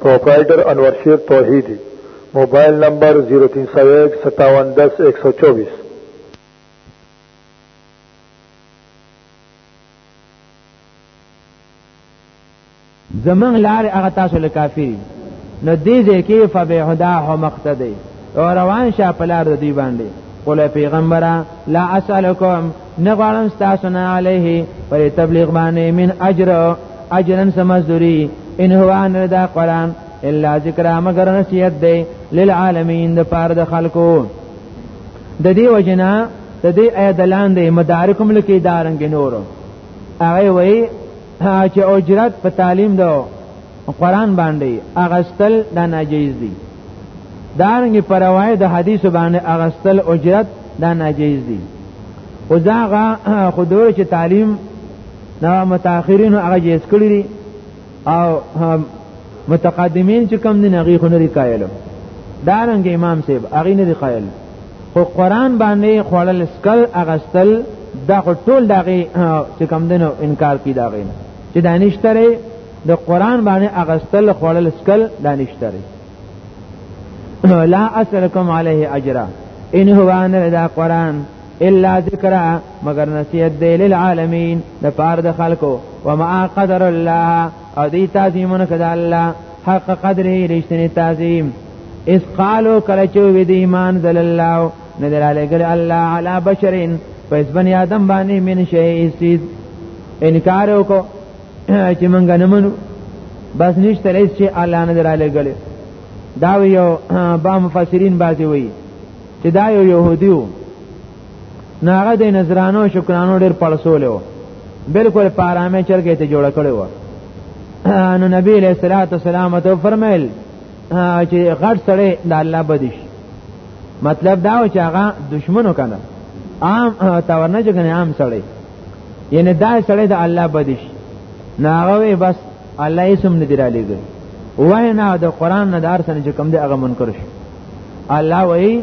پروپرائیٹر انور شیر توحیدی موبائل نمبر 03015710124زمنګ لار هغه تاسو له کافی نو دې ځکه فبهدا هو مقتدی او روان شه په لار دی باندې قول پیغمبره لا اسالکم نه غواړم تاسو نه علیه پر تبلیغ باندې من اجر اجرن سمزدوری ان هو ان دا قران الا ذکر مگر نصیحت دی للعالمین د پاره د خلکو د دې وجنا د دې آیت لاندې مدارکم لکې دارنګ نورو هغه وایي چې اجرت په تعلیم دو قران باندې اغستل دا ناجیز دي دارنګ پر روایت د حدیث باندې اغستل اجرت دا ناجیز دي او دا غا خدای چې تعلیم نو متأخرین هغه جیز کړی دي او متقدمین چې کم دي نغي خو نه دی قائل دارنګ امام صاحب هغه نه دی قائل خو قران باندې خوړل سکل اغستل دا ټول دغه چې کم دنو انکار کی دا غین چې دانشتره د قران باندې اغستل خوړل سکل دانشتره لا اسلکم علیه اجر ان هو ان دا قران الا ذکر مگر نصیحت دی للعالمین د پاره د خلکو وما قدر الله او دی تعظیمونه کده الله حق قدره رشتنی تعظیم اس قالو کله چې وې د ایمان ذل الله نه دلاله ګل الله علی بشرین پس بنی آدم باندې من شی سید انکار وکړو چې مونږ نه منو بس نشته لري چې الله نه دلاله ګل دا یو با مفسرین بازی وی چې دا یو يهودیو نه هغه د نظرانو شکرانو ډیر پړسول و بالکل په آرامه چل کې ته جوړ کړو و نو نبی علیہ الصلوۃ والسلام ته فرمایل چې غټ سړی د الله بدیش مطلب دا و چې هغه دشمنو کنه عام تاورنه چې کنه عام سړی یعنی دا سړی د الله بدیش ناغوی بس الله یې سم نه دی را لګي وای نه د قران نه دار سره چې کوم دی هغه منکر شي الله وای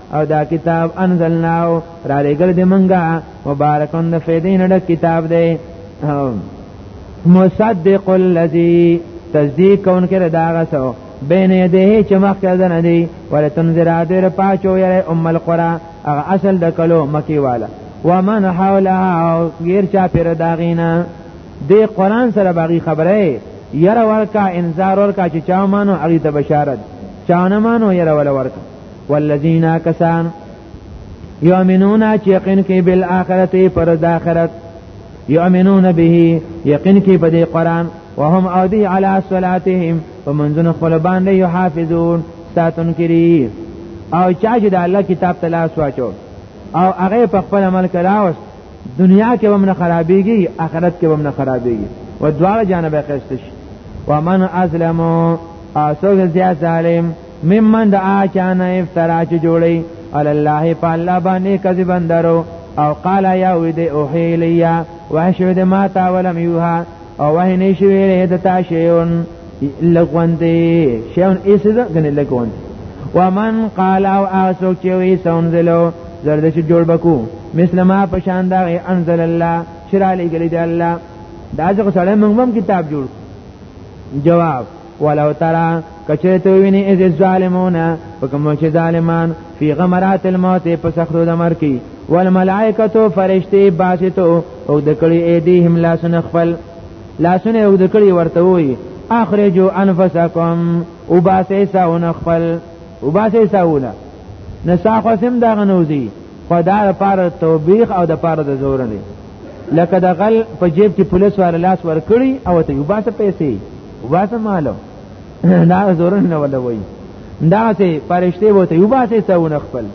او دا کتاب انزلناو را لګل دی منګه مبارکون د فیدین د کتاب دی مصدق الذی تصدیق کون کړه دا غسو بین یده چې مخکې ځنه دی ولتنذر ادر پاچو یې ام القرى هغه اصل د کلو مکی والا ومن حولها غیر چا پر داغینا دی قران سره باغی خبره یره ورکا انذار ورکا چې چا مانو هغه ته بشارت چا نه مانو یره ول ورکا والذین کسان یؤمنون چې یقین کوي بالآخرت پر د آخرت یؤمنون به یقین کوي په دې قران وهم او دی علی صلاتهم ومنذن خپل باندې یحافظون ساتون کړي او چا چې د الله کتاب ته لاس واچو او هغه په خپل عمل کړاوس دنیا کې هم نه خرابېږي آخرت کې هم نه خرابېږي و دواړه جانبه قسط شي ومن ازلمو اسوګ زیات ظالم ممن د آچانه افترا چې جوړي علی الله په الله باندې کذبا درو او قال یا وی د اوحیلیا وحشو د ما تا ولم یوها او وه نه شي ویل د تا شیون لغوندې شیون ایسه ده کنه لغوندې ومن قال او اسو چې وی سنزلو زرد چې جوړ بکو مثل ما پشان دا انزل الله شرع لګل دی الله دا ځکه سره موږ هم کتاب جوړ جواب ولو ترى کچره تو ویني از الظالمون وکم چې ظالمان فی غمرات الموت په سخرو د مر کی والملائکه فرشتي باسطو او د کړي ایدیهم لاسن خپل لاسونه او د کړي ورته وي اخرجوا انفسکم وباسي ساون خپل وباسي ساونه نساخو سم دا غنوزی خدا لپاره توبیخ او د لپاره د زور نه لکه د غل په جیب کې پولیس واره لاس ورکړي او ته یو باسه پیسې وباسه مالو دا زورن نه ولا وای دا سه پرشته وته یو باسه سونه خپل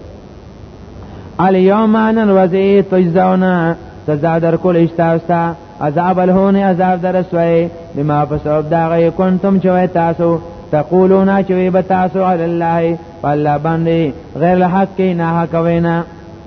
الیوم ان الوزی تجزاونا سزا در کول اشتاستا عذاب الهون عذاب در سوی بما فسوب دا غی کنتم چوی تاسو تقولون چوی بتاسو علی الله فالله باندې غیر الحق نه حق وینا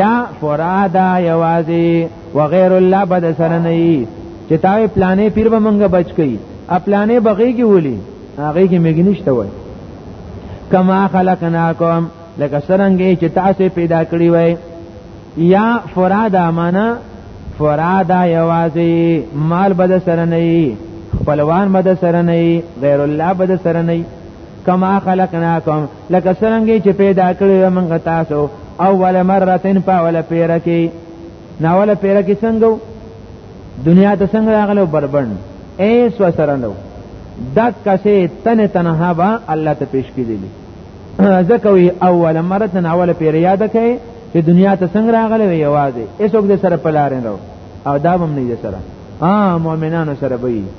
یا فرادا یوازی وغیر الله بد سره نه ای چې تاوی پلانې پیر به مونږه بچ کی خپلانې بغیږي ولي هغه کې میګ نشته وای کما خلقناکم لکه څنګه چې تاسو پیدا کړی وای یا فرادا معنا فرادا یوازې مال بد سره نه خپلوان بد سره نه غیر الله بد سره نه کما خلقناکم لکه څنګه چې پیدا کړی موږ تاسو اول مرتين په اول پیره کې نو اول پیره کې څنګه دنیا ته څنګه راغلو بربند ایس وسره نو دک کسه تن تنها با الله ته پیش کړي ځکوي اول مرتين اول پیره یاد کړي چې دنیا ته څنګه راغلو یوازې ایسوک دې سره پلارین راو او دا هم نه دې سره ها مؤمنانو سره به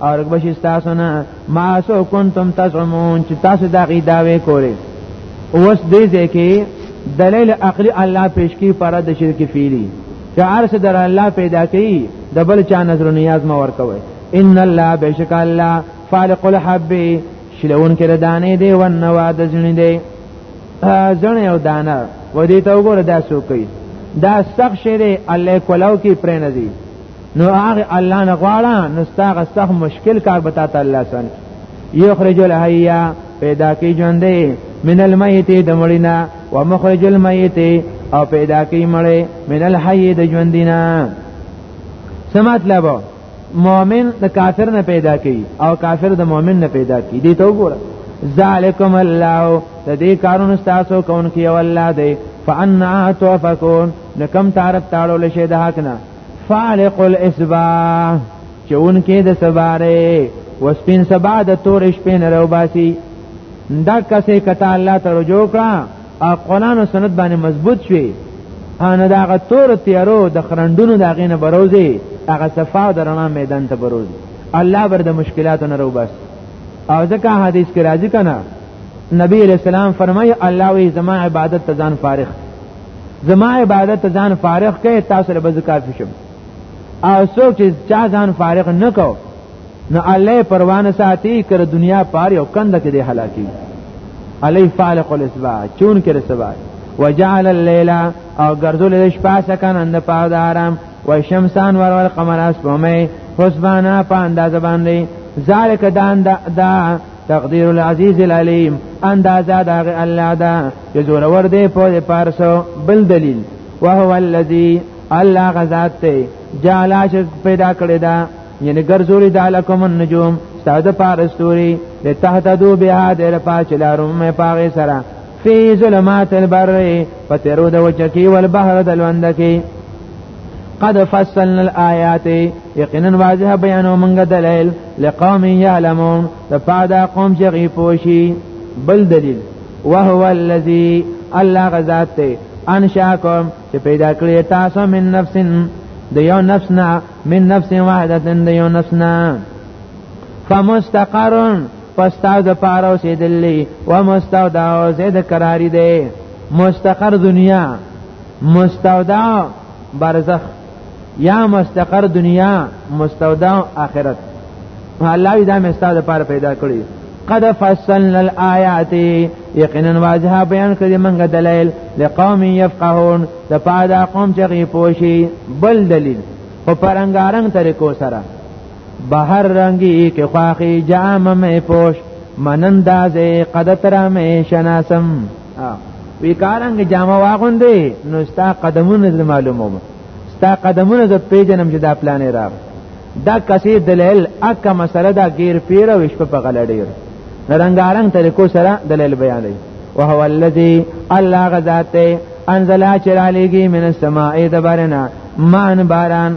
او رګ بشي تاسو نه ما سو کنتم تزعمون چې تاسو دا غي داوي کوله اوس دې ځکه دلیل عقلی الله پیش کی پر د شرک فعلی چې ارس در الله پیدا کی د بل چا نظر نیاز ما ور کوي ان الله بشک الله فالق الحب شلون کړه دانه دی و نوا د ځنی دی ځنی او دانه و دې ته وګوره دا سو کوي دا سخت شری الله کولاو کې پرې نه دی نو هغه الله نه غواړه نو ستاسو سخت مشکل کار به تاسو الله سن یخرج الحیا پیدا کی ژوندې من المیت د مړینا و مخرج المیت او پیدا کی مړې من الحی د ژوندینا سمات لبو مؤمن د کافر نه پیدا کی او کافر د مؤمن نه پیدا کی دی ته وګوره ذالکم الله د دې کارونو تاسو کون کی او الله دی فانا توفقون نکم تعرف تعالی له شه د حق نه فالق الاسباح چې اونکه د سباره وسپین سبا د تور شپې نه روباسي دا کسې کته الله ته رجوع کړه او قرآن او سنت باندې مضبوط شي ان دا غ تور تیارو د خرندونو دا غینه بروزي هغه صفا او درنا میدان ته بروزي الله بر د مشکلاتو نه روباس او ځکه حدیث کې راځي کنه نبی علیہ السلام فرمایي الله وی زما عبادت ته ځان فارغ زما عبادت ځان فارغ کړي تاسو له بز کافي شم او څوک چې چا ځان فارغ نه کو نو الله پروانه ساتي کر دنیا پار یو کند کې دی هلاکی علی فالق الاسبا چون کې سبا وجعل الليل او ګرځول د شپه سکن اند پاو د آرام و شمسان ور ور قمر اسمه حسبانا په انداز باندې ذالک دا دا تقدیر العزیز العلیم اندازه دا الله دا چې زور ور دی په پارسو بل دلیل وهو الذی الله غزاد ته جعل عشر پیدا کړی دا یعنی ګرځولې دا لکم النجوم ستاد پارستوري له تحت دو بها د پاچ لارم پاغه سره فی ظلمات البر پترو د وچکی والبحر دلوندکی قد فصلنا الآيات یقینا واضح بیانو موږ دلایل لقوم یعلمون د پاده قوم چې غي پوشي بل دلیل وهو الذي الله غزاد ته انشاکم چې پیدا کړی تاسو من نفس د یو نفس نه من نفس واحده د یو نفس نه فمستقر پس تاسو د پاره اوسېدلې و مستودع او زید قراری دی مستقر دنیا مستودع برزخ یا مستقر دنیا مستودع آخرت الله دا مستاده لپاره پیدا کړی قد فصلنا الآیات یقینا واضحه بیان کړی موږ دلایل لقوم یفقهون د پاده قوم چې غي پوشي بل دلیل په پرنګارنګ طریقو سره بهر رنگی که خواخی جام می پوش منندازه قدتر می شناسم وی کارنګ جامه واغوندې نو ستا قدمونه زه معلوموم ستا قدمونه زه پیژنم چې دا پلان را دا کسې دلیل اکه مسله دا غیر پیر او شپه په غلډیر رنگارنګ طریقو سره دلیل بیانوي وهو الذی الله غذاته انزل چرالیږي من السماء دبرنا مان باران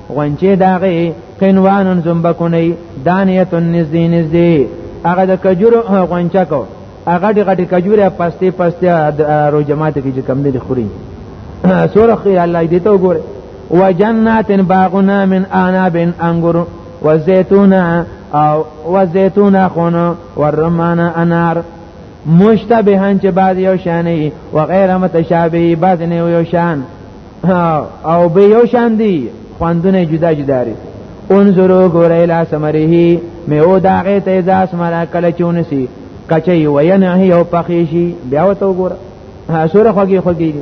غونچه داغه قنوان زمبکونی دانیت نزدی نزدی هغه د کجورو غونچه کو هغه د غټي کجوره پسته پسته رو جماعت کې چې کم دي خوري سوره خیر الله دې ته وګوره وجنات باغنا من اناب انګور وزيتون او وزيتون خون والرمان انار مشتبهان چې بعد یو شانې و غیر متشابه بعد نه یو شان او به یو شان دي خوندونه جدا جدا دي انظروا ګورئ لا سمره میو داغه ته اذا اسمرا کله چونسی کچي وینه او پخیشي بیا وته وګوره سوره خوږی خوږی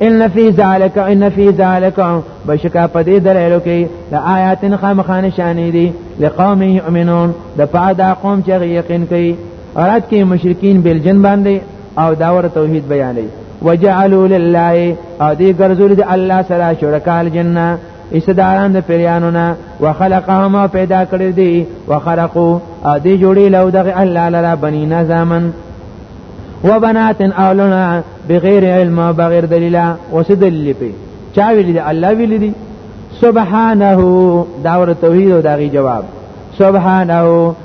ان فی ذالک ان فی ذالک بشکا پدې درېلو کې د آیاتن خامخانه شانې دي لقوم یؤمنون د پادا قوم چې یقین کوي رات کې مشرکین بل جن باندې او دا ور توحید بیانې وجعلوا لله او دې ګرځول دي الله سره شرکال جننه ایسداران د پیرانو نه وخلقهم او پیدا کړی دي وخرقوا او دې جوړې لو دغه الله لرا بنی نظامن وبنات اولنا بغیر علم او بغیر دلیل وسدل په چا ویل دي الله ویل دي سبحانه دا ور توحید او دغه جواب سبحانه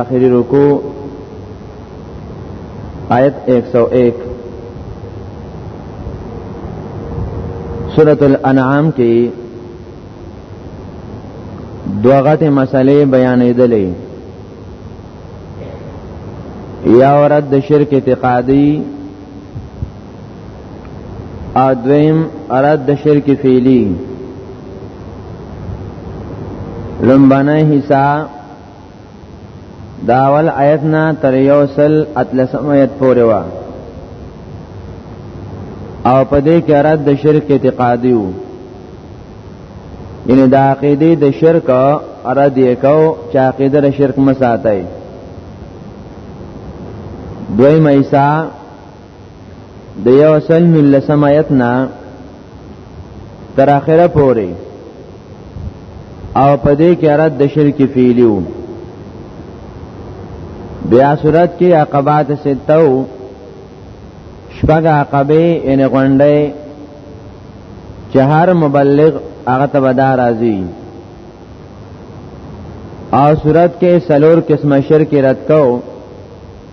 آخری رکو آیت 101 سورة الانعام کی دو غټ مسئلے بیانی دلی یا ورد د شرک اعتقادی او دویم رد د شرک فعلی لمبنه حصہ دا اول آیت نه تر یو سل اتلسم آیت پورې وا او په دې کې رد د شرک اعتقادي وو یعنی د عقیده د شرک رد یې کو چې عقیده د شرک مساتای دوی مېسا د یو سل مل سمایتنا تر اخره پورې او په دې کې رد د شرک فعلیو بیا صورت کې عقبات ستو شپږ عقبې ان غونډې چې هر مبلغ هغه ته ودا راځي او صورت کې سلور قسمه شرک رد کو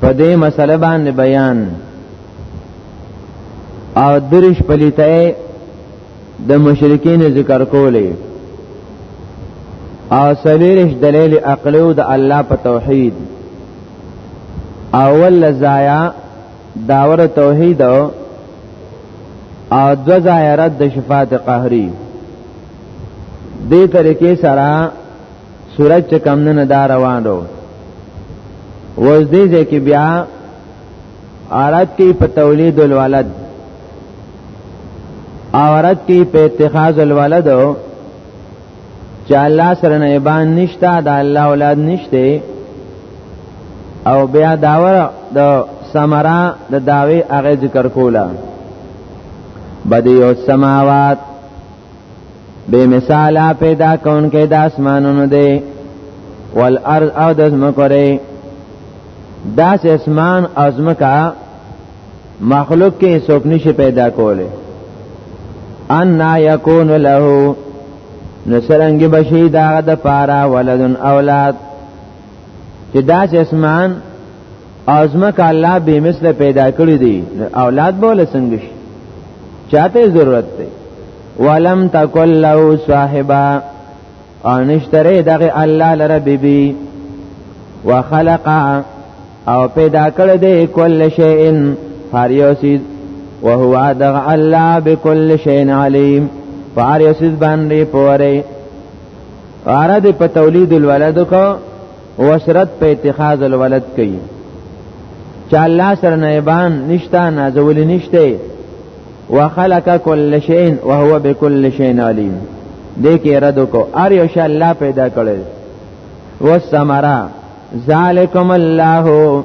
په دې مسله باندې بیان او درش پلیتای د مشرکین ذکر کولې او سلیرش دلیل عقلی او د الله په توحید اول لزایا داور توحید او دو زایا رد شفاعت قهری دې طریقې سره سورج چې کم نه دا روان دو وز دې ځکه بیا عرب کې په تولید الولد عورت کې په اتخاذ الولد چې الله سره نه ایبان نشته دا الله اولاد نشته او بیا داور د دا سمرا د دا داوی هغه ذکر کوله بدیو السماوات بے مثالا پیدا کون کې د اسمانونو دی والارض او د زمکو دی داس اسمان او زمکا مخلوق کې څوک نشي پیدا کوله ان یکون له نسرنګ بشی دا د پارا ولدن اولاد چې داس اسمان ازمک الله به مثل پیدا کړی دی اولاد بوله څنګه شي چاته ضرورت دی ولم تکل له صاحبہ او نشتره دغه الله لره بیبي وخلق او پیدا کړ دې کل شیء هر یو سیز وهو دغه الله بكل شیء علیم فار یو سیز باندې پوره اراد په تولید الولد کو وسرت په اتخاذ الولد کوي چې الله سره نایبان نشتا نازول نشته وخلق كل شيء وهو بكل شيء عليم دې کې رد کو ار یو شی الله پیدا کړل والثمرة ذالکم الله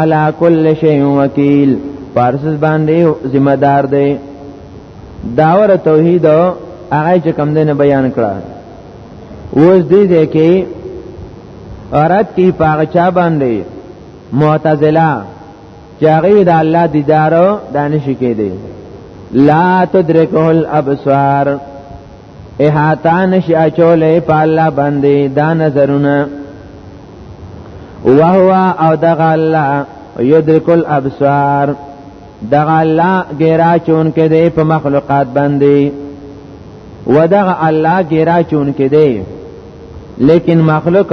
علا کل شیء وکیل پارسز باندې ذمہ دار دی داور توحید هغه چې کم دینه بیان کړه اوس دې دې کې ارات کی پاغه چا باندې معتزله چې هغه د الله دیدار دانش کې دی لا تدرکه الابصار احاطه نشي اچولې په الله باندې دا نظرونه وهو او دغه الله یدرک الابصار دغه الله ګیرا چون کې دی په مخلوقات باندې ودغه الله ګیرا چون کې دی لیکن مخلوق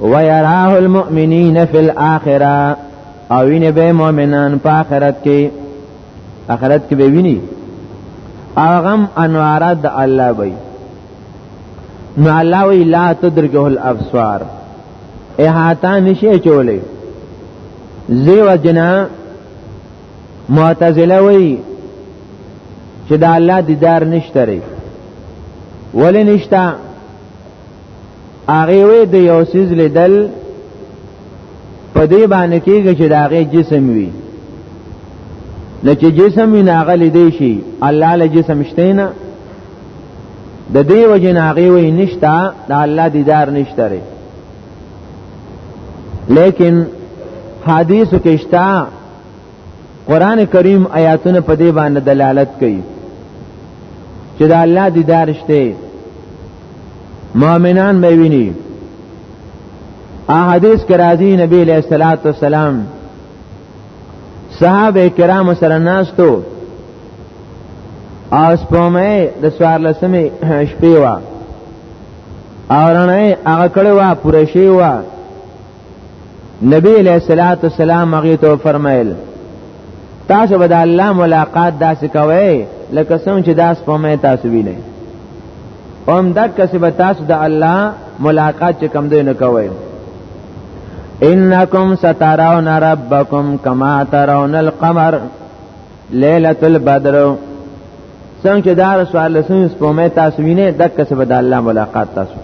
ويراه المؤمنين في الاخره او ویني به مؤمنان په آخرت کې آخرت کې به ویني اغم انوارات د الله وي نو الله وی لا تدرکه الابصار احاطه نشي چولې زیو جنا معتزله وی چې د الله دیدار نشته ری ولې نشته هغه وې د یو سیز لیدل په دې باندې کېږي چې دا غي جسم وي لکه جسم وي ناغه لیدې شي الله له جسم شته نه د دې وجه ناغه وي نشتا د الله دیدار نشته لري لیکن حدیث کې شتا قران کریم آیاتونه په دې باندې دلالت کوي چې د الله دیدار شته مؤمنان مې ویني احادیث کې راځي نبی علیہ الصلوۃ والسلام صحابه کرام سره ناستو او سپومه د سوار لسمه شپې وا او رنه هغه کړه وا پوره شي وا نبی علیہ الصلوۃ والسلام هغه ته فرمایل تاسو به د الله ملاقات داسې کوئ لکه څنګه چې داس په مې تاسو وینئ اوم دک کسې به تاسو د الله ملاقات چې کم دی نه کوئ انکم ستراون ربکم کما ترون القمر ليله البدر څنګه چې دا رسول الله سن سپومه تاسو وینه د کسب د الله ملاقات تاسو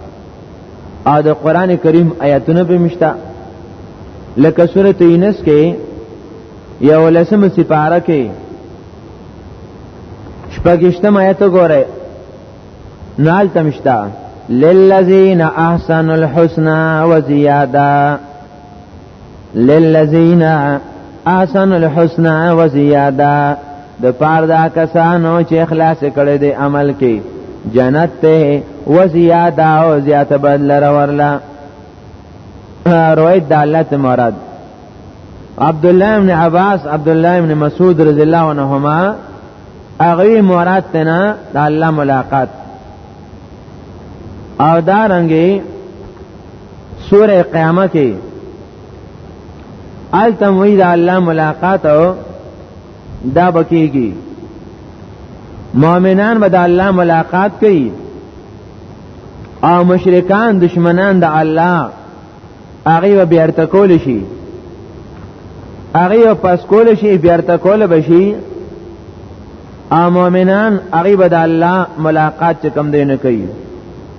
او د قران کریم آیاتونه به مشتا لکه سوره یونس کې یو لسم سپاره کې شپږشتم آیت وګورئ نال تمشتا للذین احسنوا الحسنى وزیاده للذین احسن الحسنى وزیاده د پار دا کسانو چې اخلاص کړي دي عمل کې جنت ته و زیاده او زیاته بدل ورلا روایت دالت مراد عبد الله ابن عباس عبد الله ابن مسعود رضی الله عنهما اغوی مراد تنا د الله ملاقات او دارنګي سوره قیامه کې التم وی دا الله ملاقات دا بکیږي مؤمنان به دا الله ملاقات کوي او مشرکان دشمنان د الله هغه به بیرته کول شي هغه پس کول شي بیرته کول بشي او مؤمنان هغه به د الله ملاقات کوم دینه کوي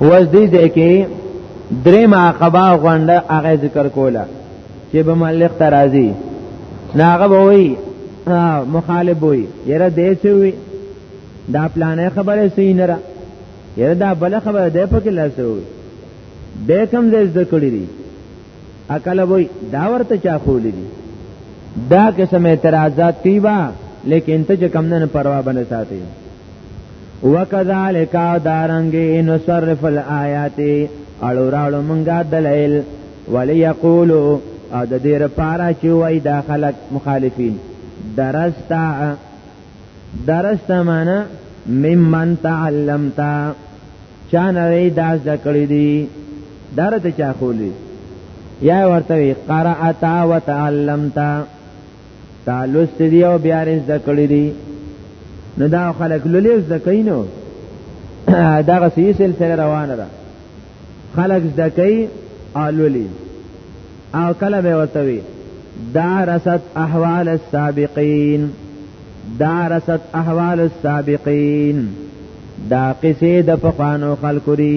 وز دې ځای کې درې معقبه غونډه هغه ذکر کوله چې به ملک ته راځي ناغه به وي مخالب وي یره دې څه وي دا پلانې خبره سي نه را یره دا بل خبره ده په کې لاسو به کم دې ذکر کړی اکل وای دا ورته چا خولې دي دا قسم اعتراضات کوي با لیکن ته چې کم نه پروا باندې ساتي وکذالک دارنګ نصرف الایات اړو راړو مونږه دلیل وليقولوا او د دې لپاره چې وای دا خلک مخالفین درستا درستا معنا ممن تعلمتا چا نه داس د کړی دی درته چا خولی یا ورته وی قرأتا وتعلمتا تعلست دی او بیا رز د کړی دی نو دا خلک لولیز د کینو دا غسی سلسله روانه ده خلک د کی الولی او کله به ورته وی دا رسد احوال السابقین دارست احوال السابقین دا قصې د پخوانو خلکو دي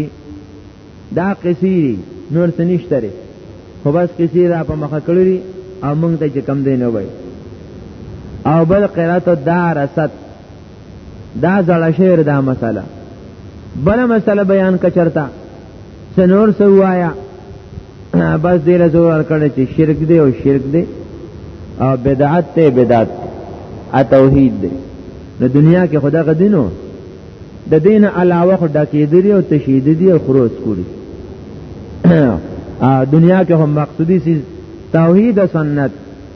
دا قصې نور څه نشته لري خو بس قصې را په مخه کړې او موږ ته چې کم دی نه وای او بل قرات دارست دا زړه شعر دا مسله بل مسله بیان کچرتا سنور سوایا بس دې له زور کړه چې شرک دی او شرک دی او بدعت ته بدعت ا توحید دی د دنیا کې خدا غدینو د دین علاوه خو ډکېدلی او تشهیدلی او خروج کولی دنیا کې هم مقصودی سیز توحید او سنت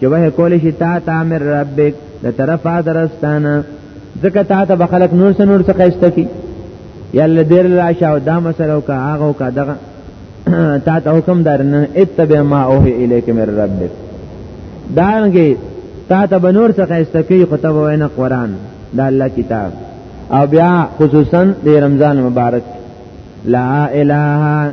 چې وه کول شي تا تامر ربک د طرفه درستانه ځکه تا ته بخلک نور څه نور څه خسته کی یل دیر راشه او دا مسله او کا هغه او کا دغه تا ته حکم درنه اتبع ما اوه الیک من ربک دانګي تا ته بنور څخه استکی خطب وینه قران دا الله کتاب او بیا خصوصا د رمضان مبارک لا اله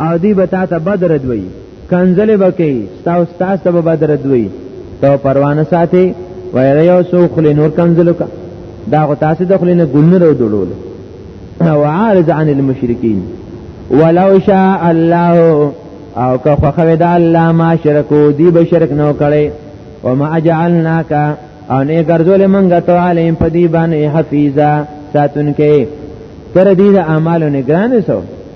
او دی به تا ته بدر دوی کنزل بکی ستا او ستا ته به بدر دوی تو پروانه ساتي وایره یو سو خلی نور کنزل کا دا غو تاسو د خلی نه ګلنه رو دړول او عارض عن المشرکین ولو شاء الله او که خوخوی دا الله ما شرکو دی به شرک نو کړي وما اجعلناک او نه ګرځول منګه تو علیم په دی باندې حفیظا ساتونکې تر دې د اعمالو نگران سو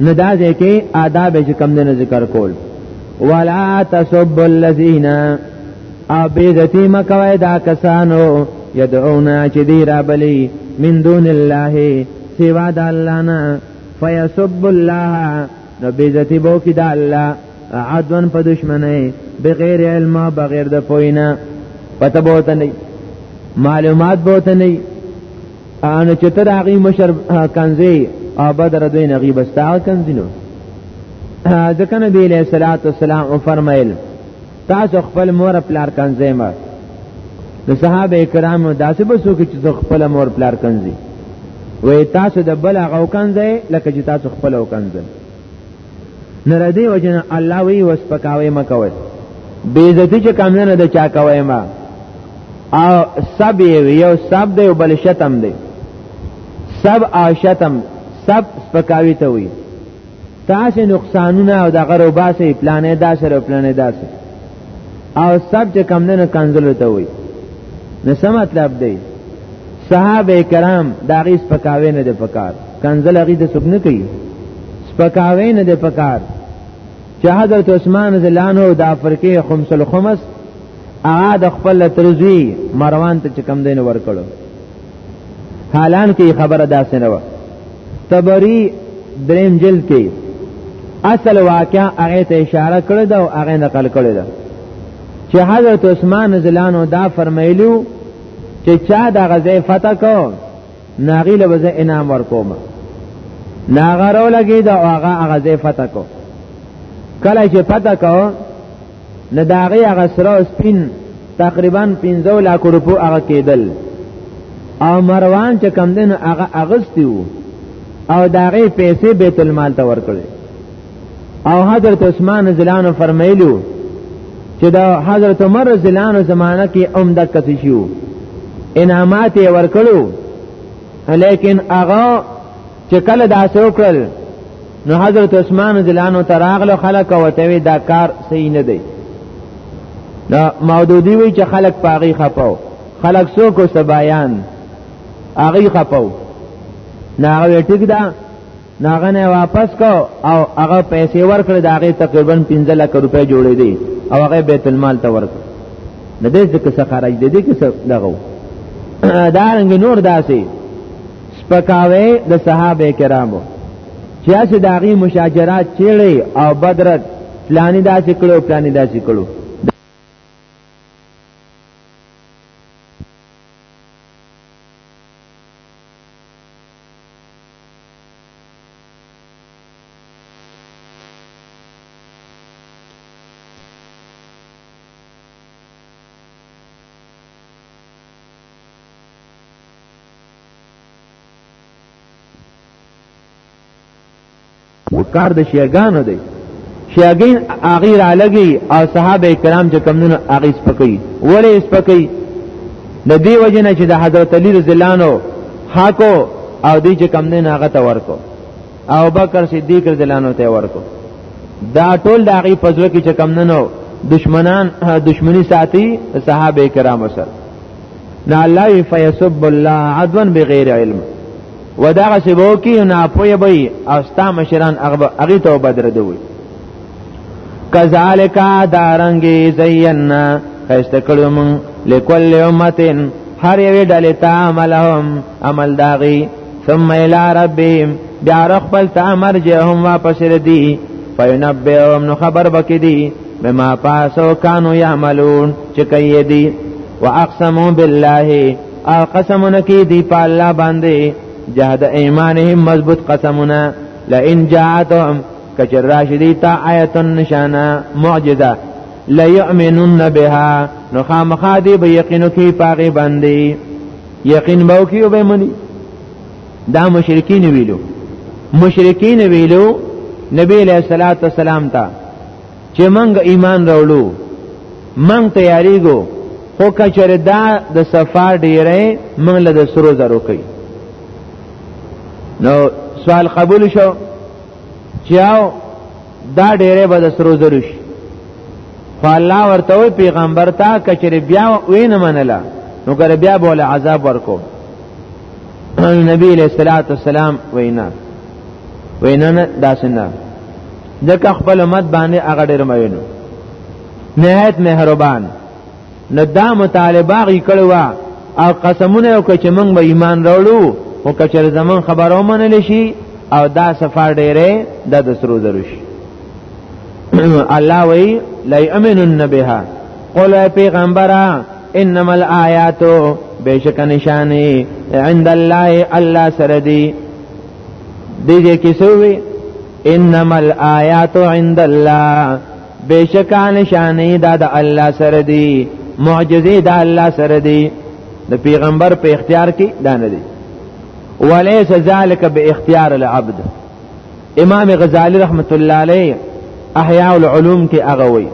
نو دا ځکه آداب چې کم نه ذکر کول ولا تسب الذين ابيذتي مکوي دا کسانو يدعون چې دی را بلی من دون الله سوا د الله نه فيسب الله نو بیزتی بو کی د الله عدوان په دشمنه بغیر علم بغیر د پوینا پته بوته نه معلومات بوته نه ان چې تر هغه مشر کنزي او بدر دوی نه غیب استا کنزینو ځکه نبی له صلوات والسلام او فرمایل تاسو خپل مور پلار کنزي ما د صحابه کرامو داسې بسو کې چې خپل مور پلار کنزي وې تاسو د بل غو کنزي لکه چې تاسو خپل او کنزي نه ردی وجنه الله وی وس پکاوي مکوي بی عزتی چې کم نه ده چا کوي ما او سب یو سب دی او بل شتم دی سب او شتم سب سپکاوی ته وي تاسو نقصانونه او د غرو باسي پلانې داسره پلانې داسره او سب چې کم نه کنزل ته وي نو څه مطلب دی صحابه کرام دا غي سپکاوي نه د پکار کنزل غي د سب نه کوي سپکاوي نه د پکار چې حضرت عثمان رضی الله عنه د افریقې خمس الخمس ا د خپل ترزی مروان ته کم دین ورکړو حالان کې خبره داسې نه و تبری دریم جلد کې اصل واقعا هغه ته اشاره کړې ده او هغه نقل کړې ده چې حضرت عثمان زلانو دا فرمایلیو چې چا د غزې فتح کو ناغي له وزه انعام ورکوم ناغه رو لګي دا هغه غزې فتح کو کله چې فتح کو نه داغه هغه سره سپین تقریبا 15 لک روپو هغه کېدل او مروان چې کم دین هغه اغستیو او داغه پیسې بیت المال ته ورکړي او حضرت عثمان زلانو فرمایلو چې دا حضرت عمر زلانو زمانہ کې عمده کتی شو انعامات ورکړو لیکن هغه چې کله دا سو کړل نو حضرت عثمان رضی الله عنه تراغله خلک او ته دا کار صحیح نه دی نو مودودی وی چې خلک پاغي خپاو خلک سو کو سبایان اغي خپاو ناغه ټیک دا ناغه نه واپس کو او هغه پیسې ورکړ دا هغه تقریبا 15 لک روپۍ جوړې دي او هغه بیت المال ته ورکړ نه دې څه خرج دې دې څه دغه دا رنګ نور داسي سپکاوی د صحابه کرامو چې چې د هغې مشاجرات چیړی او بدرد پلانی داسې کړو پلانی داسې کړو کار د شیعاګانو دی شیعاګین هغه را لګي او صحابه کرام چې کمونه هغه سپکې ولې سپکې د دې وجنه چې د حضرت علی رضی الله عنه حقو او دې چې کمونه هغه ته ورکو او بکر صدیق رضی الله عنه ته ورکو دا ټول د هغه پزړه کې چې کمونه دشمنان دشمنی ساتي صحابه کرام سره نه الله فیسب الله عدوا بغیر علم وداغه سبو کې نه پوي به او ستا مشران هغه ته بدر دوی کذالک دارنګي زینا خسته کړو مون لکل امتن هر یوې ډلې ته عملهم عمل داغي ثم الى ربهم بیا رخ پل ته مرجعهم واپس ردی فینبئهم نو خبر بکې دي بما پاسو کانو یعملون چې کوي دي واقسموا بالله او قسمونه کې دي په الله باندې جهاد ایمانهم مضبوط قسمونه لئن جاءتهم کچر راشدی تا آیت نشانه معجزه ليؤمنون بها نو خامخا دی به یقینو کې پاغي باندې یقین به کیو به منی دا مشرکین ویلو مشرکین ویلو نبی علیہ الصلوۃ والسلام ته چې منګ ایمان راولو منګ تیاریګو خو کچره دا د صفا ډیره منګ له د سرو زرو کوي نو سوال قبول شو چې او دا ډیره به د سرو زرو شي خو الله ورته وی پیغمبر ته کچره بیا وینه منله نو کړه بیا بوله عذاب ورکو نبی علیہ الصلوۃ والسلام وینا وینا داسنه ځکه خپل امت باندې هغه ډېر مینو نهایت مهربان نو دا مطالبه غي کړو او قسمونه او کچ موږ به ایمان راوړو او کچر زمون خبرو منل شي او دا سفر ډېره د دسرو دروش الله وی لا یمنن بها قول پیغمبره انما الآیات بیشک نشانی عند الله الله سره دی دې دې کې سوې انما الآیات عند الله بشکا نشانه دا د الله سره دی معجزه دا الله سره دی د پیغمبر په اختیار کې دا نه دی وليس ذلك باختیار العبد امام غزالی رحمت الله علیه احیاء العلوم کې هغه وی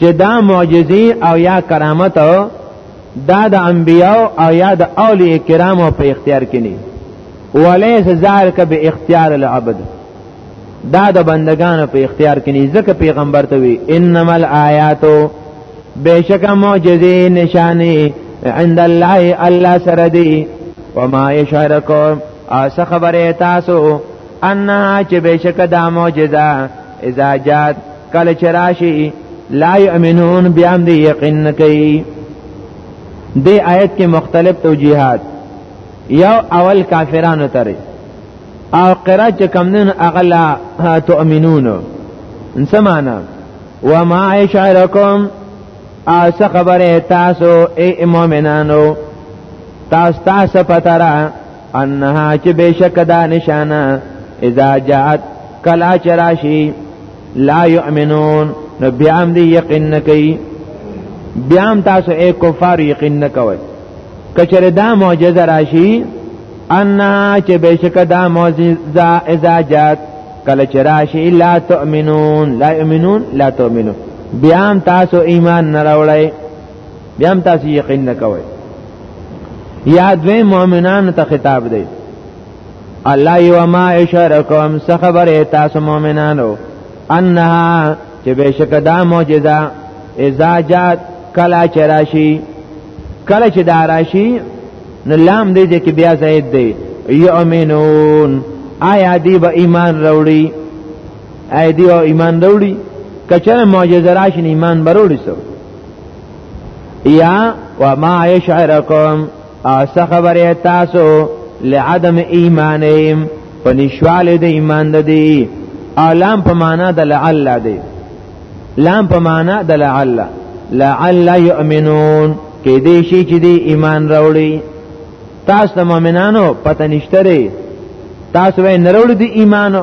چې دا معجزه او یا کرامت دا د انبیاو او یا د اولیاء کرامو په اختیار کې نه ولیس ذالک به اختیار العبد دا د بندگانو په اختیار کې نه ځکه پیغمبر ته وی انما الآیات بشک معجزه نشانه عند الله الله سره دی وما یشرکم اس خبره تاسو ان چې بشک دا معجزه اذا جات کله چې راشي لا یؤمنون بیا هم دی یقین نه کوي دی آیت کې مختلف توجیهات یو اول کافرانو ترې او قرا چې کم نن اغلا تؤمنون انسمانا وما اشعرکم او څه خبره تاسو ای مؤمنانو تاسو تاسو پتره انها چې بشک دا نشانه اذا جاءت کلا چراشی لا یؤمنون نو بیا هم دی یقین نکي بیا هم تاسو اے کفار یقین نکوي کچره دا معجزه راشي ان چې بشک دا معجزه اذا جاءت کله چې راشي لا تؤمنون لا یؤمنون لا تؤمنون بیا هم تاسو ایمان نه راوړئ بیا هم تاسو یقین نه کوئ یا دوی مؤمنان ته خطاب دی الله یو ما اشرکم څه خبره تاسو مؤمنانو انها چې بشک دا معجزه اذا جات کلا چراشی کلا چې دا راشي نو لام دې چې بیا زید دی یؤمنون آیا دی به ایمان وروړي آیا دی ایمان وروړي کچره معجزه راشي ایمان وروړي سو یا وما یشعرکم اس خبره تاسو لعدم ایمانهم پنشوال د ایمان د دی اعلم په معنا د لعل دی لام په معنا د لعل لعل یؤمنون کې دې شي چې دې ایمان راوړي تاسو مؤمنانو پته نشته تاسو وې نروړي دې ایمانو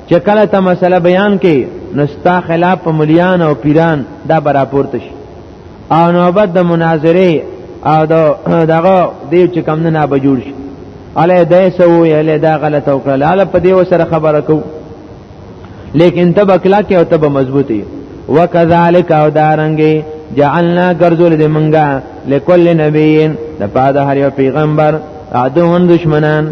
چې کله ته مسله بیان کې نو ستا خلاف په مليان او پیران دا براپورته شي او نوبت د مناظره او دغه دی چې کم نه به جوړ شي اله دای سو اله دا غلط او کړل اله په دې وسره خبره کو لیکن تب اکلا کې او تب مضبوطی وکذالک او دارنګي جعلنا غرزول د منګه لکل نبیین د پاده هر یو پیغمبر عدوون دشمنان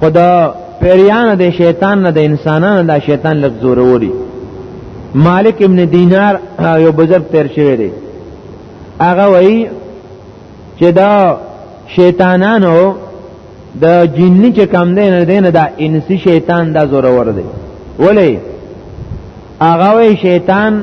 خدا پیریان د شیطان نه د انسانانو د شیطان لږ زوروري مالک ابن دینار یو بزرگ تیر شوی دی هغه وایي چې دا شیطانانو د جنی چې کم دی نه دی نه دا انسی شیطان دا زورور دی ولی هغه وایي شیطان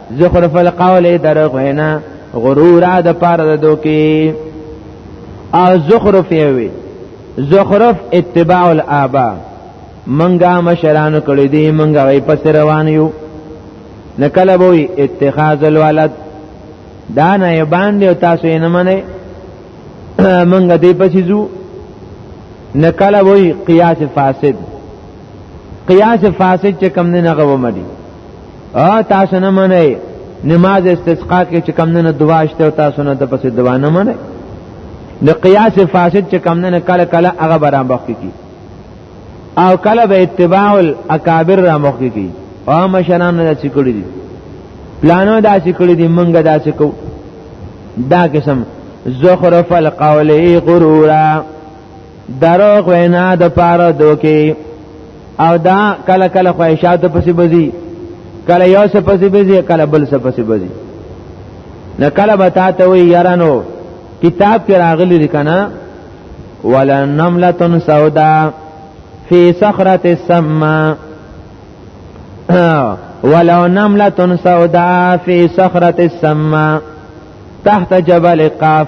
زخرف القول درغ وینا غرور د پاره د دوکي او زخرف یوي زخرف اتباع الابا منګه مشران کړی دی منګه غي پس روان یو نکله بوي اتخاذ الولد دا نه باندې او تاسو یې نه منئ منګه دی پسې زو نکله بوي قیاس فاسد قیاس فاسد چې کم نه نغوم دي ا تاسو نه منئ نماز استسقا کې چې کم نه دعا شته تاسو نه د پسې دعا نه منئ د قیاس فاسد چې کم نه کله کله هغه برام وخت کی او کله به اتباع الاکابر را مخ کی او مشران نه چې کړی دي پلانو دا چې کړی دي مونږ دا چې کو دا قسم زخرف القول غرورا دروغ وینا د پاره دوکي او دا کله کله خواهشات پسې بزي کله یو څه پسې بزي کله بل څه پسې بزي نه کله به تا ته وي یارانو کتاب کې راغلی دی کنه ولا نملة سودا فی صخرة السما ولو نملة سودا فی صخرة السما تحت جبل قاف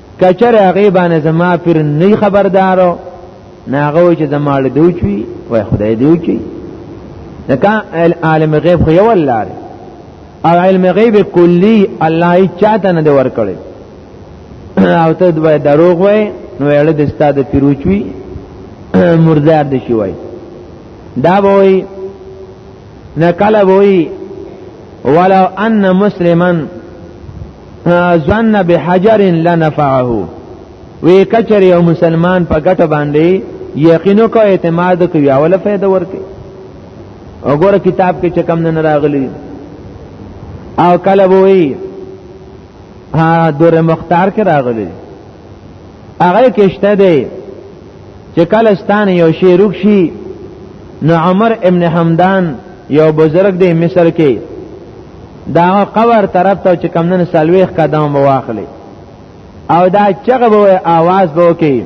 کچر هغه باندې زما پیر نه خبردارو ناغه چې زما له دوچوي وای خدای دی وچی ځکه عالم غیب خو یو الله دی او علم غیب کلی الله یې چاته نه دی ورکړي او ته دوی دروغ وای نو یې د استاد پیروچوي مردار دي شي وای دا وای نه کله وای ولو ان مسلمن ځان نه به حجر لنفعه وی کچر یو مسلمان په ګټه باندې یقینو کو اعتماد کوي اوله فائدہ ورکي وګوره کتاب کې چې کم نه راغلي او کله وی ها دور مختار کې راغلي هغه کې شته دی چې کله ستانه یو شی روک شي نو عمر ابن حمدان یو بزرگ دی مصر کې دا قبر طرف ته چې کمنن سلويخ قدم واخلي او دا چغه به आवाज به وکي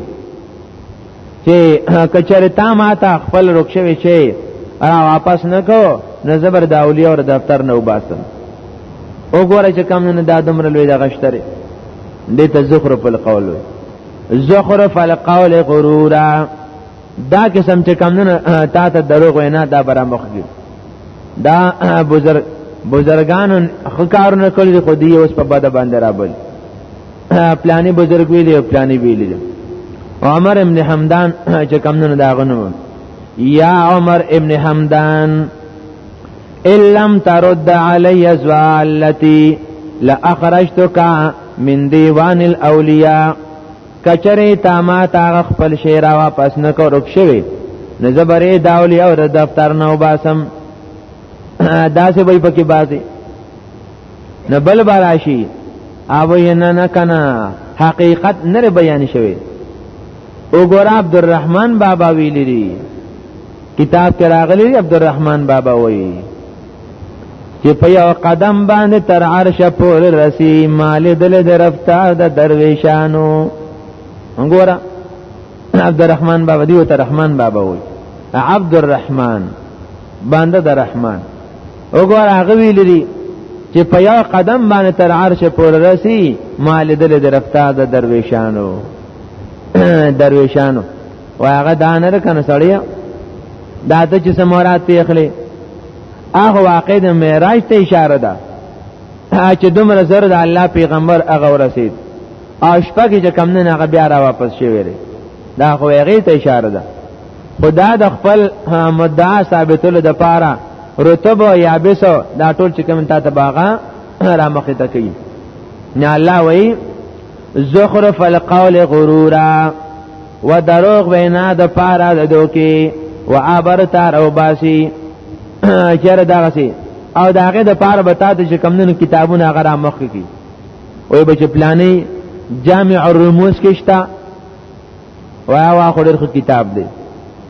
چې کچره تا ماته خپل رخصوي شي را واپس نکو نه زبر د اولیاء او دفتر نه وباسم وګوره چې کمنن دا دمر لوی د غشتره دې ته زخرف القول وي زخرف القول غرورا دا قسم چې کم نه تا ته دروغ وینا دا برا مخګي دا بزرګ بزرګانو خکارونه کړی خو دی اوس په بده باندې رابل پلانی بزرګ ویلی او پلانی ویلی عمر ابن حمدان چې کم نه دا غنو یا عمر ابن حمدان ان لم ترد علی زوالتی لاخرجتک من دیوان الاولیاء کچره تا ما تا خپل شعر واپس نه کو رک شوی نه زبرې دا اولیاء د دفتر نه وباسم دا سه وای پکې بازي نه بل براشي او نه نه کنه حقیقت نه بیان شوی وګور عبدالرحمن بابا ویلی دی کتاب کې راغلی عبدالرحمن بابا وایي چې په یو قدم باندې تر عرش پورې رسی مال دل د رفتار د درویشانو وګوره عبدالرحمن بابا دی او ته رحمان بابا وای عبدالرحمن باندې د رحمان وګوره هغه ویل دي چې په یو قدم باندې تر عرش پورې رسی مال دل د رفتار د درویشانو درویشانو وای هغه دانه ده کنه سړی دا د چې سمورات پیخلی هغه واقع د معراج ته اشاره ده چې دومره زر د الله پیغمبر هغه ورسید او شپه کې چې کم نه هغه بیا را واپس شي ویری دا خو هغه ته اشاره ده خدا د خپل مدعا ثابتولو د پاره رتب او یابس دا ټول چې کوم تا ته باغا را مخې ته کوي نه الله وایي زخرف القول غرورا و دروغ وینا د پاره د دوکي و عبر تار او باسی چر دغه سي او داغه د پاره به تاسو چې کمونو کتابونه هغه را مخ کی وای به چې پلانې جامع الرموز کې شته وای وا خو ډېر خو کتاب دی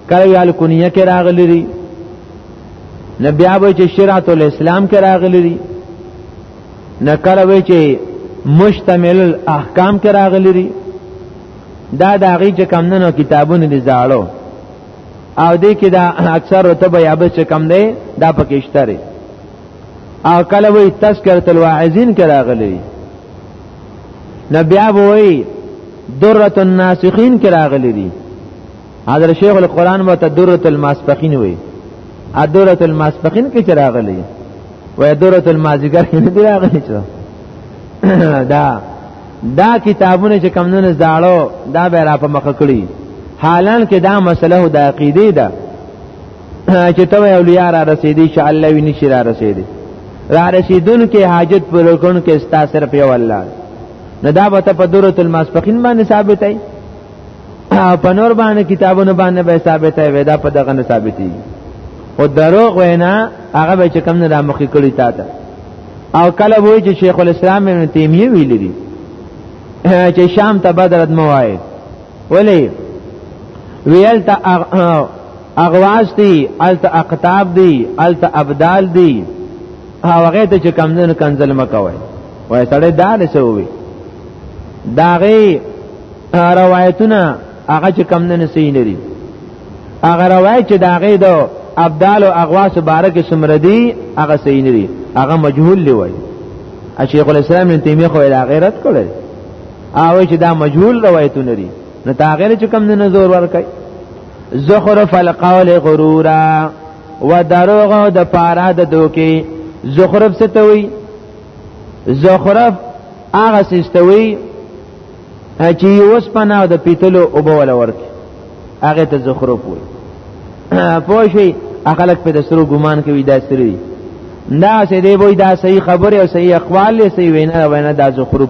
کله یال کونیه کې راغلی دی نه بیا به چې شریعت الاسلام کې راغلی دی نه کله به چې مشتمل الاحکام کې راغلی دی دا د هغې چې کم ننو کتابونه دي زاړو او دې کې دا اکثر رتبه یا به چې کم دی دا پکې شته او کله وی تذکرۃ الواعظین کې راغلی نبي ابوي دره الناسخين کې راغلي دي حضرت شیخ القرآن مو ته دره الماسبقین وي ا دره الماسبقین کې راغلي وای دره المازیګر کې نه دی راغلي چې دا دا کتابونه چې کم نه زاړو دا به را په مخ کړی حالان کې دا مسله د عقیده ده چې تم اولیاء را رسیدي چې الله وی نشي را رسیدي را رسیدون کې حاجت پر کون کې ستا صرف یو الله نه دا به په دورت المسبقین باندې ثابت ای په نور باندې کتابونو باندې به ثابت ای ودا په دغه نه ثابت ای او دروغ وینا هغه به چې کم نه را مخې کړی تا ته او کله وای چې شیخ الاسلام ابن تیمیه ویل دي چې شام ته بدرت موای ولی ویل تا اغواش دی الت اقتاب دی الت ابدال دی هغه ته چې کم نه کنزل مکوي وای سړی دا نه سوي داغه روایتونه هغه چې کم نه نسی نه دي هغه روایت چې داغه دو ابدال او اغواس بارک سمره دي هغه صحیح نه دي هغه مجهول دی وای شیخ الاسلام ابن تیمیه خو لا غیرت کړی او چې دا مجهول روایتونه دي نو تا غیر چې کم نه زور ور کوي زخرف القول غرورا و دروغ د پارا د دوکي زخرف ستوي زخرف هغه سستوي چې اوس پنه د پیتلو او بول ورک هغه ته زخرف وي پوه شي اخلک په دسترو ګمان کوي دا سری دا سې دی وای دا صحیح خبره او صحیح اقوال صحیح وینا وینا دا زخرف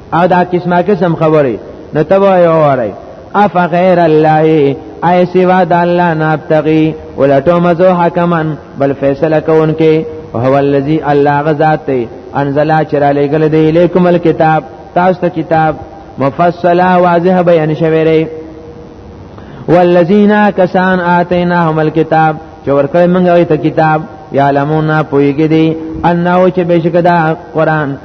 او دا قسمه قسم خبرې نو ته وای اوري اف غیر الله ای سوا د الله نه ابتغي ولټو مزو حکمن بل فیصله کوونکې هو الذی الله غذات انزل چر علی گل دی الیکم الكتاب تاسو ته کتاب مفصلا واضح بیان شوی ری والذین کسان آتیناهم الكتاب چې ورکړی موږ ته کتاب یعلمون پویګی دی انه چې بشکدا قران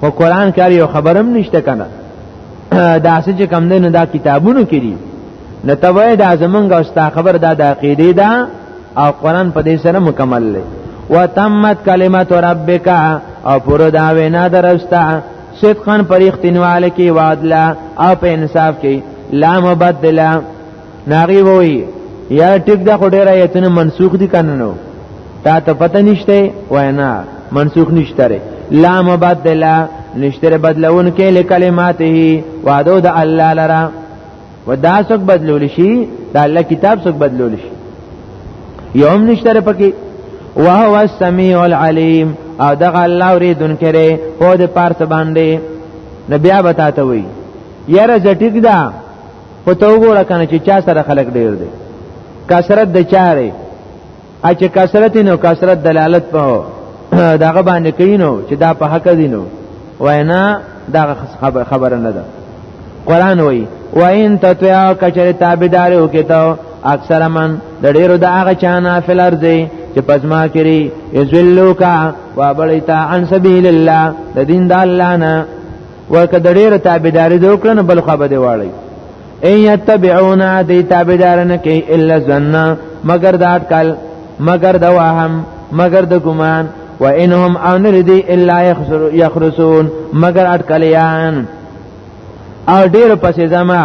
خو قران کې یو خبرم نشته کنه دا څه چې کم دین دا کتابونو کې دي نو ته وای دا زمونږ او ستا خبر دا د عقیده ده او قران په دې سره مکمل دی وتمت کلمت ربک او پوره دا وینا درستا صدقا پر اختنواله کې وادلا او په انصاف کې لا مبدلا ناغي وای یا ټیک دا خډیر ایتونه منسوخ دي کنه نو تا ته پته نشته وای نه منسوخ نشته ری لا مبدل نشته بدلون کې لکلماته وعده د الله لرا ودا څوک بدلول شي دا الله کتاب څوک بدلول شي یوم نشته پکې وهو السمیع العلیم او دغه الله اوریدون کړي په دې پارت باندې نبي ابتا ته وی یاره زټیک دا خو ته وګوره کنه چې چا سره خلق ډیر دی کثرت د چاره ا چې کثرت نو کثرت دلالت په داغه باندې کینو چې دا په حق دی نو وینا دا خبره نه ده قران وای وان تطیع کچری تابعداري وکیتو اکثر من د ډیرو د هغه چانه فل ارزي چې پزما کری یذلوکا وابلیتا عن سبیل الله د دین د الله نه ورکه د ډېر تابعداري دې وکړنه بل خو به دی واړی ان يتبعون دې تابعدارنه کوي الا ظن مگر د اټکل مگر د وهم مگر د ګمان و انهم ان ردي الا يخرسون مگر اټکلیان او ډېر پسې زما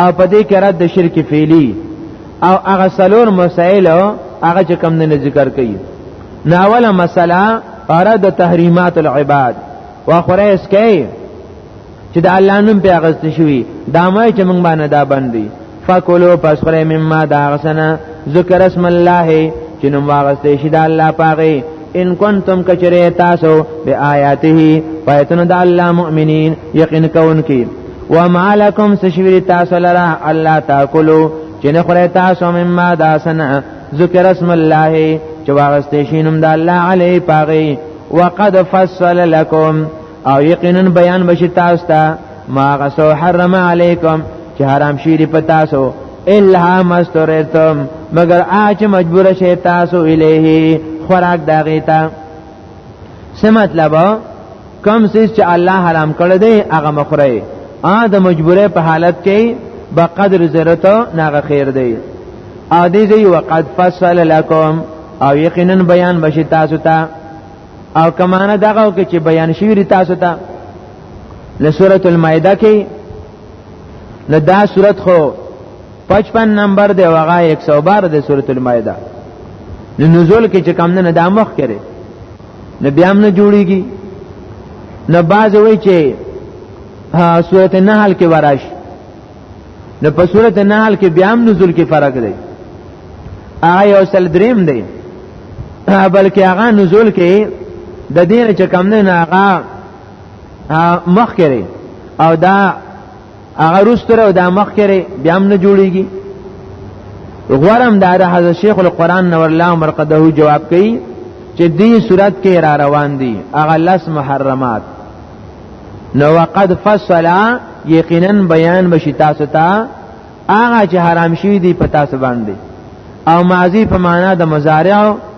او په دې کې رد شرک فعلی او هغه سلور مسائل هغه چې کم نه ذکر کړي ناوله مسله رد تحریمات العباد واخره اس کې چې د الله نوم په اغست شوی دا مې چې موږ باندې دا باندې فکلوا پس خره مما دا غسنه ذکر اسم الله چې نوم واغستې شي د الله پاغي ان کنتم کچره تاسو به آیاته پایتنه د الله مؤمنین یقین کون کی وما لكم سشویر تاسو لرا الله تاکلو چې نه خوري تاسو مما داسنه ذکر اسم الله چې واغستې شینم د الله علی پاغي وقد فصل لكم او یقینا بیان بشی تاسو ته ما غسو حرم علیکم چې حرام شیری په تاسو الا مستورتم مگر اچ مجبور شي تاسو الیه خوراک داغیتا څه مطلب کم سیس چې الله حرام کړی دی هغه مخره ا د مجبورې په حالت کې به قدر ضرورت نه خیر دی او دې دی وقد فصل لكم او یقینا بیان بشي تاسو ته او کمانه دغه کې چې بیان شوی تاسو ته لسورۃ المائده کې لدا سورۃ خو 55 نمبر دی وغه 112 د سورۃ المائده نو نزول کې چې کم نه د مخ کړي نو بیا هم نه جوړیږي نو باز وی چې سورۃ النحل کې وراش نو په سورۃ النحل کې بیا هم نزول کې فرق دی هغه یو سل دریم دی بلکې هغه نزول کې د دې چې کم نه هغه مخ کړي او دا هغه روستره او د مخ کړي بیا هم نه جوړیږي غورم دا د حضرت شیخ القرآن نور الله مرقده جواب کوي چې دې صورت کې را روان دي هغه لس محرمات نو وقد فصل یقینا بیان بشی تاسو ته هغه چې حرام شوی دی په تاسو باندې او ماضی په معنا د مضارع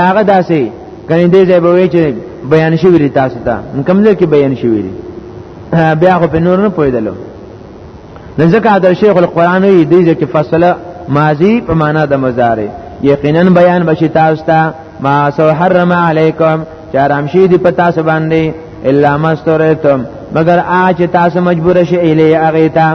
داغه داسې کني دې ځای به وی چې بیان شي ویل تاسو ته کوم ځای کې بیان شي ویل بیا خو په نور نه پویدلو نو ځکه در شیخ القرآن وی دې ځکه فصله ماضی په معنا د مضارع یقینا بیان بشي تاسو ته ما سو حرم علیکم چارام شي دې په تاسو باندې الا مستورتم مگر اج تاسو مجبور شئ الی اغیتا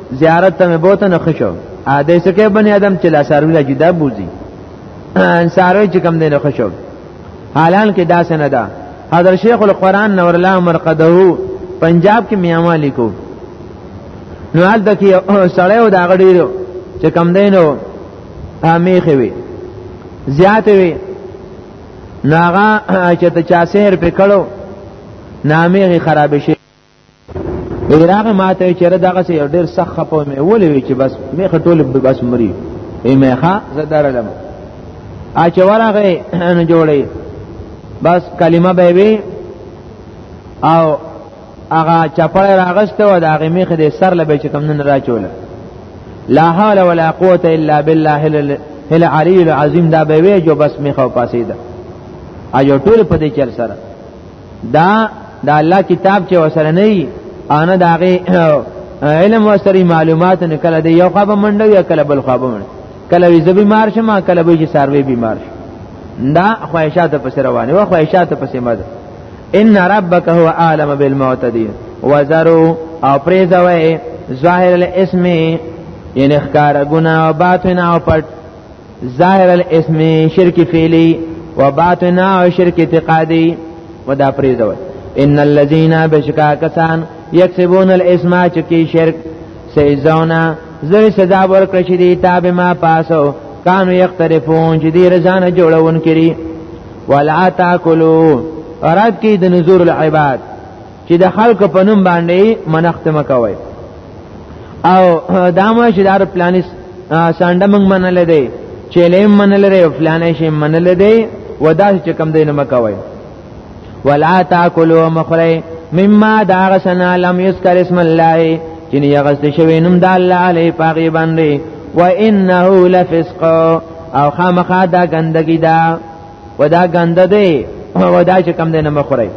زیارت ته بوته نه خشو ا دې سکه بنی آدم چې لا ساروی لا جدا بوزي انصاروی چې کم دینه خشو حالان کې داسې نه ده حضرت شیخ القرآن نور الله مرقده پنجاب کې میاما لیکو نو حال د کې سړی او دا غډیرو چې کم دینو امیخه وي زیات وي ناغه چې ته چا سحر پکړو نامې خراب شي بیراغ ماته چیرې دغه سي ډیر سخت خپو مې ولې وی چې بس مې خټول بس مري ای مې ښا زدار لم اچ ورغه نه جوړي بس کلمه به وی او هغه چپړ راغسته و دا غمی خې د سر لبه چې کم نن راچول لا حول ولا قوت الا بالله هل علی العظیم دا به وی جو بس می خو پاسیده اجو ټول په دې چل سره دا د الله کتاب چې وسره نه وي انا د هغې علم وسره معلومات نه کله دی یو خوا به منډه یا کله بل خوا به منډه کله وي زه بیمار شم کله به چې ساروی بیمار شم دا خواهشات پسې روانې و خواهشات پسې مد ان ربک هو عالم بالمعتدین وزرو او پریزوي ظاهر الاسم یعنی خکار گناه و باطن او پټ ظاهر الاسم شرک فعلی و باطنا او شرک اعتقادی و دا پریزوی ان الذين بشکا کسان یکسبون الاسم چکی شرک سیزونا زری سزا ورکړی شي دی تاب ما پاسو کانو یقترفون چې دی رضانه جوړون کړي ولا تاکلوا رد کی د نذور العباد چې د خلکو په نوم باندې منښت مکوي او دا مو چې دار پلانیس سانډه موږ منل دی چې لیم منل دی او فلانې شي منل دی ودا چې کم دی نه مکوي ولا تاکلوا مخری مما داغ سنا لم یذکر اسم الله چې نه یغست شوی نوم د الله علی پاغي باندې و انه لفسق او خامخا دا ګندګی دا ودا ګنده دی ودا چې کم دی نه مخری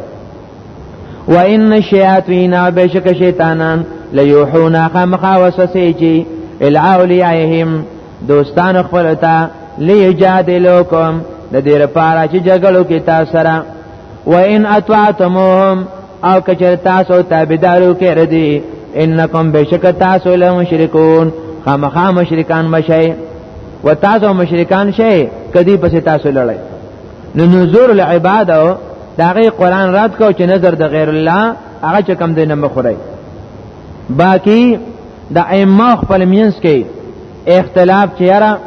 و ان الشیاطین بشک شیطانان لیوحونا خامخا وسوسه چی الاولیائهم دوستان خپل ته لیجادلوکم د دې لپاره چې جګړو کې تاسو سره و ان اطعتموهم او کچر تاسو تابعدارو کې ردی انکم بشک تاسو له مشرکون خامخا مشرکان مشئ و تاسو مشرکان شئ کدی پس تاسو لړئ نو نذور العباد او داغه قران رات کو چې نظر د غیر الله هغه چې کم دینه مخوري باقی د ائمه خپل مینس کې اختلاف چې یاره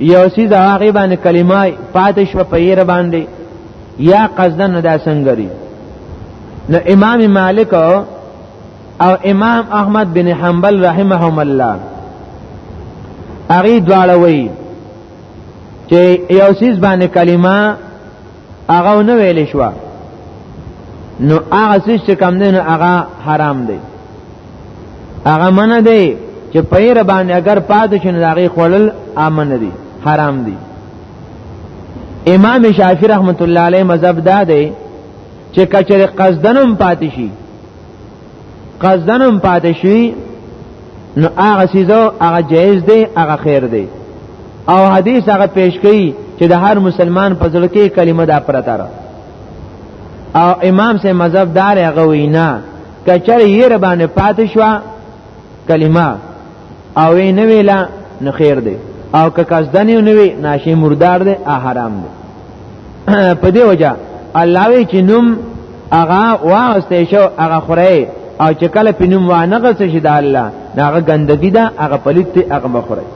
یو سیز هغه باندې کلمه پاتې شو په یره باندې یا قصدن دا څنګه لري نو امام مالک او امام احمد بن حنبل رحمهم الله اغي دواړه وی چې یو سیس باندې کلمه هغه نه ویل شو نو هغه سیس چې کم دی نو هغه حرام دی هغه منه دی چې پیر باندې اگر پاتې شنه داغي خړل امن دی حرام دی امام شافعی رحمت الله علیه مذهب دا دی چې کچره قصدنم پاتې شي قصدنم پاتې شي نو هغه سیزو هغه جایز دی هغه خیر دی او حدیث هغه پیش کړي چې د هر مسلمان په ځل کې کلمه دا پرته را او امام سه مذهب دار هغه وینا کچر یې ربانه پاتې شو کلمه او نه ویلا نو خیر دی او که قصدن نه وی ناشې مردار دی حرام دی په دې وجه الله وی چې نوم هغه واغسته شو هغه خوري او چې کله په نوم وانه غس شي د الله هغه ګندګي ده هغه پلیت ته هغه مخوري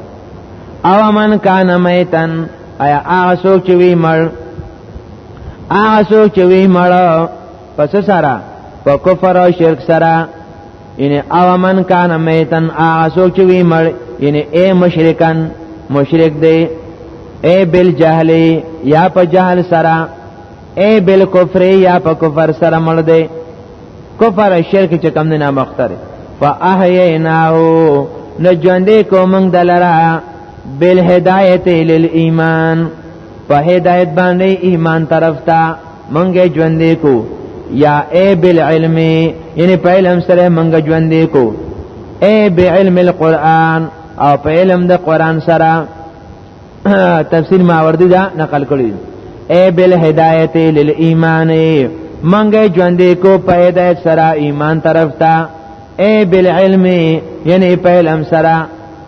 او من کان میتن ایا هغه څوک چې وی مړ هغه څوک چې وی مړ پس سره په کفر او شرک سره ان او من کان میتن اعسو چې وی مړ ان اے مشرکان مشرک دی اے بل جهل یا په جهل سره اے بل کفر یا په کفر سره مړ دی کفر شرک چې کم نه مختره فاحیناه نو ژوندې کوم دلرا بل هدایت للایمان په هدایت باندې ایمان طرف ته منګه ژوندې کو یا ای بالعلم یعنی په علم سره منګه ژوندې کو ای بعلم القرآن او په علم د قرآن سره تفسیر ماوردی دا نقل کړی ای بالهدایت للایمان منګه ژوندې کو په هدایت سره ایمان طرف ته ای بالعلم یعنی په علم سره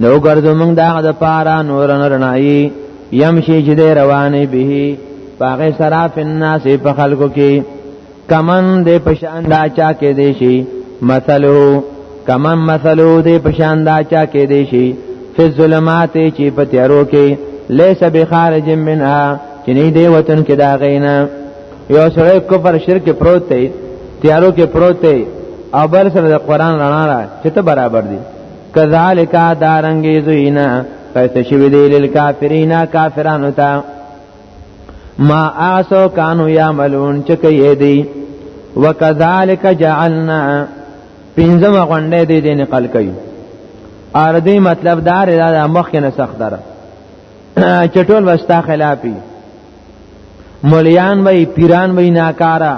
نو ګرځو موږ دا د پارا نور نرنای یمشي چې د روانې به پاغه سراف الناس په خلکو کې کمن دې پشان دا چا کې دې شي مثلو کمن مثلو دې پشان دا چا کې دې شي فی الظلمات چې په تیارو کې لیس بخارج منها چې نه دی وطن کې دا غینا یو سره کفر شرک پروت دی تیارو کې پروت دی او بل سره د قران رڼا را چې ته برابر دی کذالک دارنګي زینا قیس شوی دی لیل کافرینا کافرانو ته ما آسو کانو یعملون چکه دی وکذالک جعلنا پینځمه غونډه دی دین قل کوي ار دې مطلب دار دا مخ کې نه سخت دره چټول وستا خلافي مليان وای پیران وای ناکارا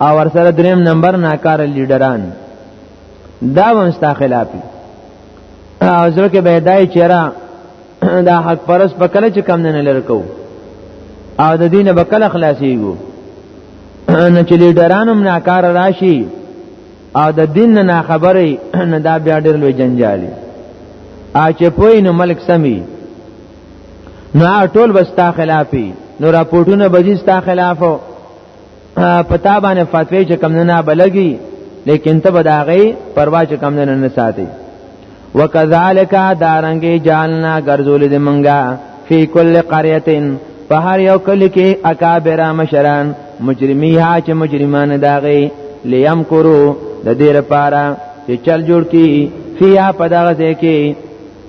او ورسره دریم نمبر ناکار لیډران دا ونستا خلافي او زړه کې به دای چیرې دا حق پرس په کله چې کم نه لرکو او د دینه به کله خلاصيږي نه چې لیډران هم ناکار راشي او د دین نه خبرې نه دا بیا ډېر لوی جنجالي ا چې پوی نو ملک سمي نو ټول بستا خلافي نو راپورټونه بجستا خلافو پتا باندې فتوی چې کم نه بلګي لیکن ته بداغي پروا چې کم نه نه ساتي وکذالک دارنګي جاننا ګرځول دې منګه فی کل قريه په هر یو کلی کې اکابر مشران مجرمیها چې مجرمان داغي لیم کرو د دې لپاره چې چل جوړ کی فیا په دغه ځای کې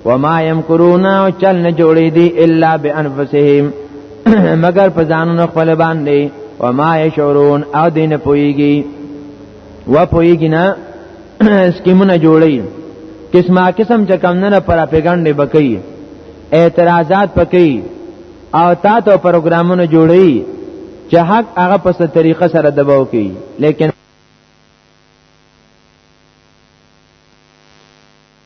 وما يمكرون او چل نه جوړې دي الا بانفسهم مگر په ځانونو خپل باندې وما يشعرون او دین پويږي و پويږي نه سکیمونه جوړي قسمه قسم چې کم نه پر پیغندې بکې اعتراضات پکې او تا ته پروګرامونه جوړي چې حق هغه په ست طریقه سره دباو کوي لیکن